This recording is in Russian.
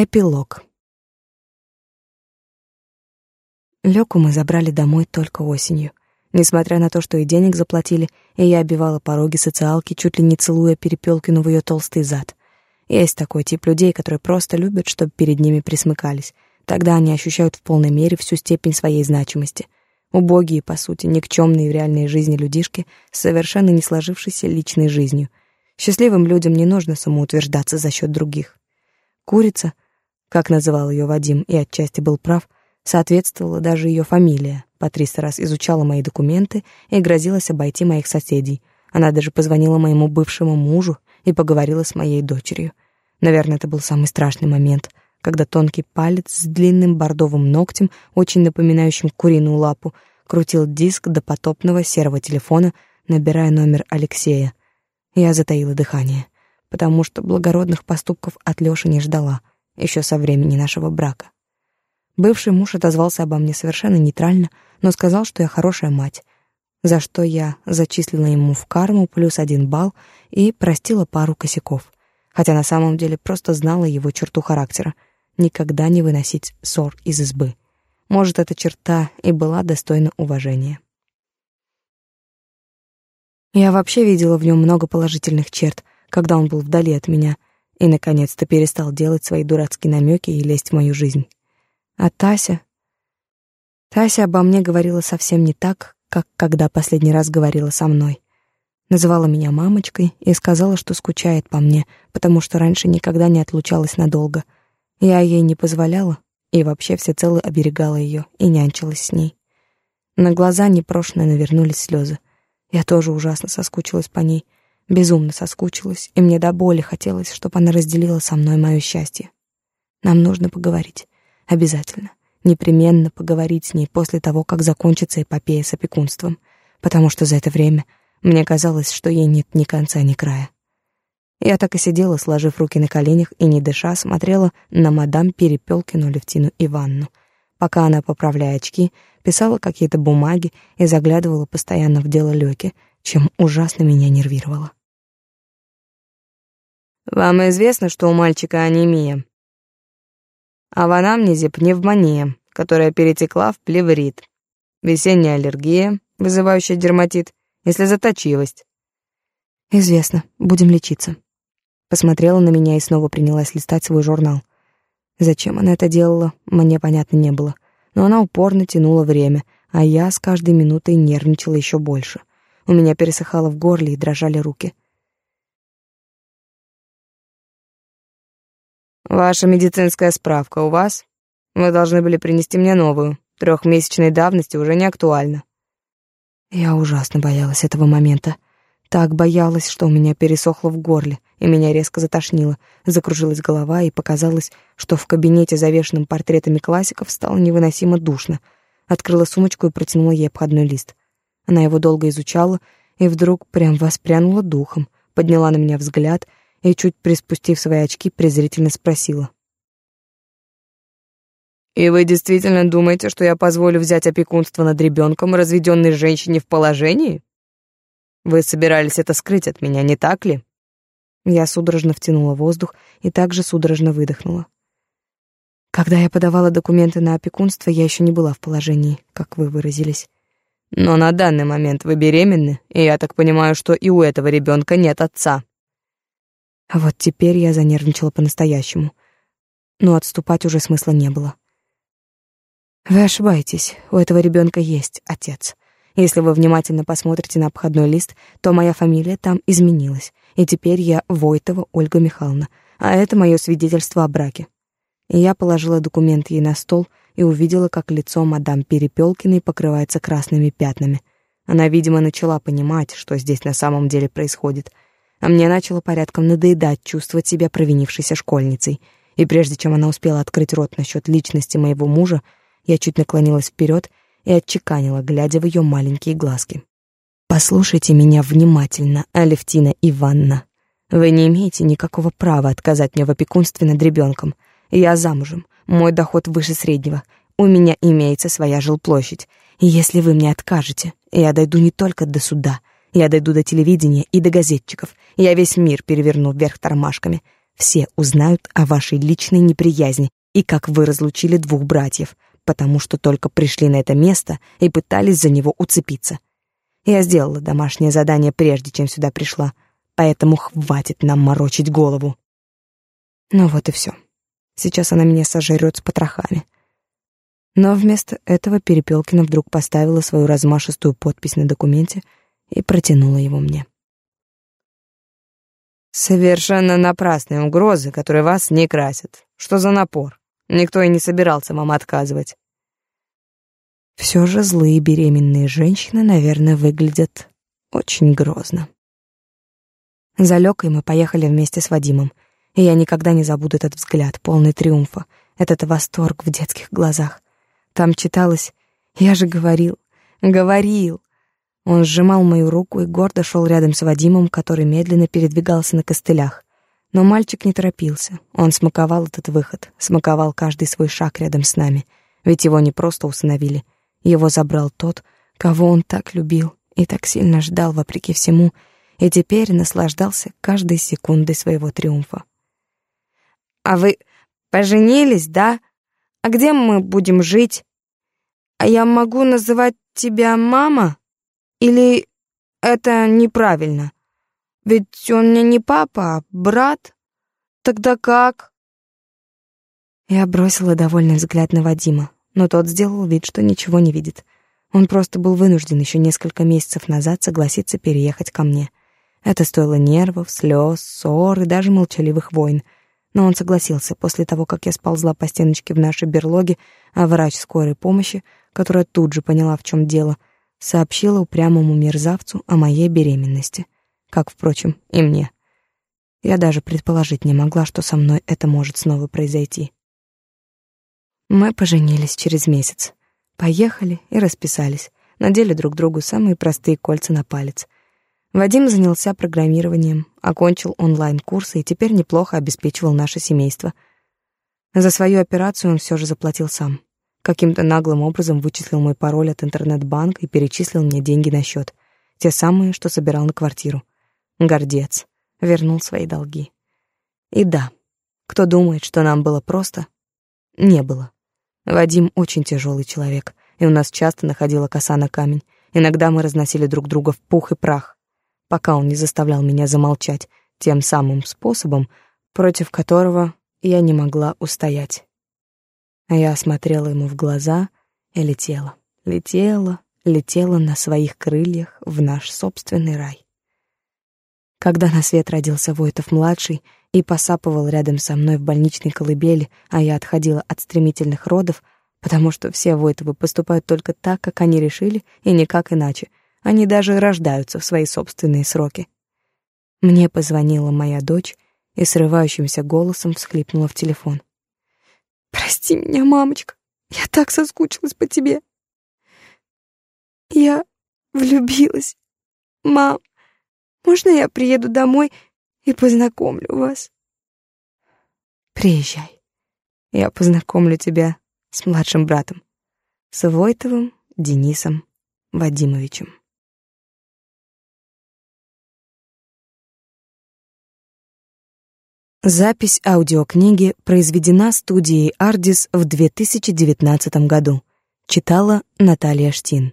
Эпилог. Лёку мы забрали домой только осенью. Несмотря на то, что и денег заплатили, и я обивала пороги социалки, чуть ли не целуя Перепёлкину в её толстый зад. Есть такой тип людей, которые просто любят, чтобы перед ними присмыкались. Тогда они ощущают в полной мере всю степень своей значимости. Убогие, по сути, никчемные в реальной жизни людишки совершенно не сложившейся личной жизнью. Счастливым людям не нужно самоутверждаться за счет других. Курица, как называл ее Вадим, и отчасти был прав, соответствовала даже ее фамилия. По триста раз изучала мои документы и грозилась обойти моих соседей. Она даже позвонила моему бывшему мужу и поговорила с моей дочерью. Наверное, это был самый страшный момент, когда тонкий палец с длинным бордовым ногтем, очень напоминающим куриную лапу, крутил диск до потопного серого телефона, набирая номер Алексея. Я затаила дыхание, потому что благородных поступков от Лёши не ждала, еще со времени нашего брака. Бывший муж отозвался обо мне совершенно нейтрально, но сказал, что я хорошая мать, за что я зачислила ему в карму плюс один балл и простила пару косяков, хотя на самом деле просто знала его черту характера — никогда не выносить ссор из избы. Может, эта черта и была достойна уважения. Я вообще видела в нем много положительных черт, когда он был вдали от меня и, наконец-то, перестал делать свои дурацкие намеки и лезть в мою жизнь. А Тася... Тася обо мне говорила совсем не так, как когда последний раз говорила со мной. Называла меня мамочкой и сказала, что скучает по мне, потому что раньше никогда не отлучалась надолго. Я ей не позволяла и вообще всецело оберегала ее и нянчилась с ней. На глаза непрошено навернулись слезы. Я тоже ужасно соскучилась по ней, безумно соскучилась, и мне до боли хотелось, чтобы она разделила со мной мое счастье. Нам нужно поговорить. Обязательно непременно поговорить с ней после того, как закончится эпопея с опекунством, потому что за это время мне казалось, что ей нет ни конца, ни края. Я так и сидела, сложив руки на коленях и, не дыша, смотрела на мадам Перепелкину Левтину Иванну, пока она, поправляя очки, писала какие-то бумаги и заглядывала постоянно в дело Лёки, чем ужасно меня нервировало. «Вам известно, что у мальчика анемия?» а в анамнезе пневмония, которая перетекла в плеврит, весенняя аллергия, вызывающая дерматит, и слезоточивость. Известно, будем лечиться. Посмотрела на меня и снова принялась листать свой журнал. Зачем она это делала, мне понятно не было, но она упорно тянула время, а я с каждой минутой нервничала еще больше. У меня пересыхало в горле и дрожали руки. Ваша медицинская справка у вас? Вы должны были принести мне новую. Трехмесячной давности уже не актуальна. Я ужасно боялась этого момента. Так боялась, что у меня пересохло в горле, и меня резко затошнило, закружилась голова, и показалось, что в кабинете, завешенном портретами классиков, стало невыносимо душно. Открыла сумочку и протянула ей обходной лист. Она его долго изучала и вдруг прям воспрянула духом, подняла на меня взгляд — и, чуть приспустив свои очки, презрительно спросила. «И вы действительно думаете, что я позволю взять опекунство над ребенком, разведенной женщине в положении? Вы собирались это скрыть от меня, не так ли?» Я судорожно втянула воздух и также судорожно выдохнула. Когда я подавала документы на опекунство, я еще не была в положении, как вы выразились. Но на данный момент вы беременны, и я так понимаю, что и у этого ребенка нет отца. А вот теперь я занервничала по-настоящему. Но отступать уже смысла не было. Вы ошибаетесь, у этого ребенка есть отец. Если вы внимательно посмотрите на обходной лист, то моя фамилия там изменилась, и теперь я Войтова Ольга Михайловна, а это мое свидетельство о браке. Я положила документ ей на стол и увидела, как лицо мадам Перепелкиной покрывается красными пятнами. Она, видимо, начала понимать, что здесь на самом деле происходит — а мне начало порядком надоедать чувствовать себя провинившейся школьницей. И прежде чем она успела открыть рот насчет личности моего мужа, я чуть наклонилась вперед и отчеканила, глядя в ее маленькие глазки. «Послушайте меня внимательно, Алевтина Ивановна. Вы не имеете никакого права отказать мне в опекунстве над ребенком. Я замужем, мой доход выше среднего, у меня имеется своя жилплощадь. И если вы мне откажете, я дойду не только до суда, я дойду до телевидения и до газетчиков. Я весь мир переверну вверх тормашками. все узнают о вашей личной неприязни и как вы разлучили двух братьев, потому что только пришли на это место и пытались за него уцепиться. Я сделала домашнее задание прежде, чем сюда пришла, поэтому хватит нам морочить голову. Ну вот и все. Сейчас она меня сожрет с потрохами. Но вместо этого Перепелкина вдруг поставила свою размашистую подпись на документе и протянула его мне. Совершенно напрасные угрозы, которые вас не красят. Что за напор? Никто и не собирался вам отказывать. Все же злые беременные женщины, наверное, выглядят очень грозно. За Лёкой мы поехали вместе с Вадимом, и я никогда не забуду этот взгляд, полный триумфа, этот восторг в детских глазах. Там читалось «Я же говорил, говорил». Он сжимал мою руку и гордо шел рядом с Вадимом, который медленно передвигался на костылях. Но мальчик не торопился. Он смаковал этот выход, смаковал каждый свой шаг рядом с нами. Ведь его не просто усыновили. Его забрал тот, кого он так любил и так сильно ждал вопреки всему, и теперь наслаждался каждой секундой своего триумфа. «А вы поженились, да? А где мы будем жить? А я могу называть тебя мама?» Или это неправильно? Ведь он мне не папа, а брат. Тогда как? Я бросила довольный взгляд на Вадима, но тот сделал вид, что ничего не видит. Он просто был вынужден еще несколько месяцев назад согласиться переехать ко мне. Это стоило нервов, слез, ссор и даже молчаливых войн. Но он согласился после того, как я сползла по стеночке в нашей берлоге, а врач скорой помощи, которая тут же поняла, в чем дело, сообщила упрямому мерзавцу о моей беременности, как, впрочем, и мне. Я даже предположить не могла, что со мной это может снова произойти. Мы поженились через месяц. Поехали и расписались. Надели друг другу самые простые кольца на палец. Вадим занялся программированием, окончил онлайн-курсы и теперь неплохо обеспечивал наше семейство. За свою операцию он все же заплатил сам. Каким-то наглым образом вычислил мой пароль от интернет-банка и перечислил мне деньги на счет. Те самые, что собирал на квартиру. Гордец. Вернул свои долги. И да, кто думает, что нам было просто, не было. Вадим очень тяжелый человек, и у нас часто находила коса на камень. Иногда мы разносили друг друга в пух и прах, пока он не заставлял меня замолчать тем самым способом, против которого я не могла устоять. А я смотрела ему в глаза и летела, летела, летела на своих крыльях в наш собственный рай. Когда на свет родился Войтов-младший и посапывал рядом со мной в больничной колыбели, а я отходила от стремительных родов, потому что все Войтовы поступают только так, как они решили, и никак иначе. Они даже рождаются в свои собственные сроки. Мне позвонила моя дочь и срывающимся голосом всхлипнула в телефон. Прости меня, мамочка. Я так соскучилась по тебе. Я влюбилась. Мам, можно я приеду домой и познакомлю вас? Приезжай. Я познакомлю тебя с младшим братом, с Войтовым Денисом Вадимовичем. Запись аудиокниги произведена студией «Ардис» в 2019 году. Читала Наталья Штин.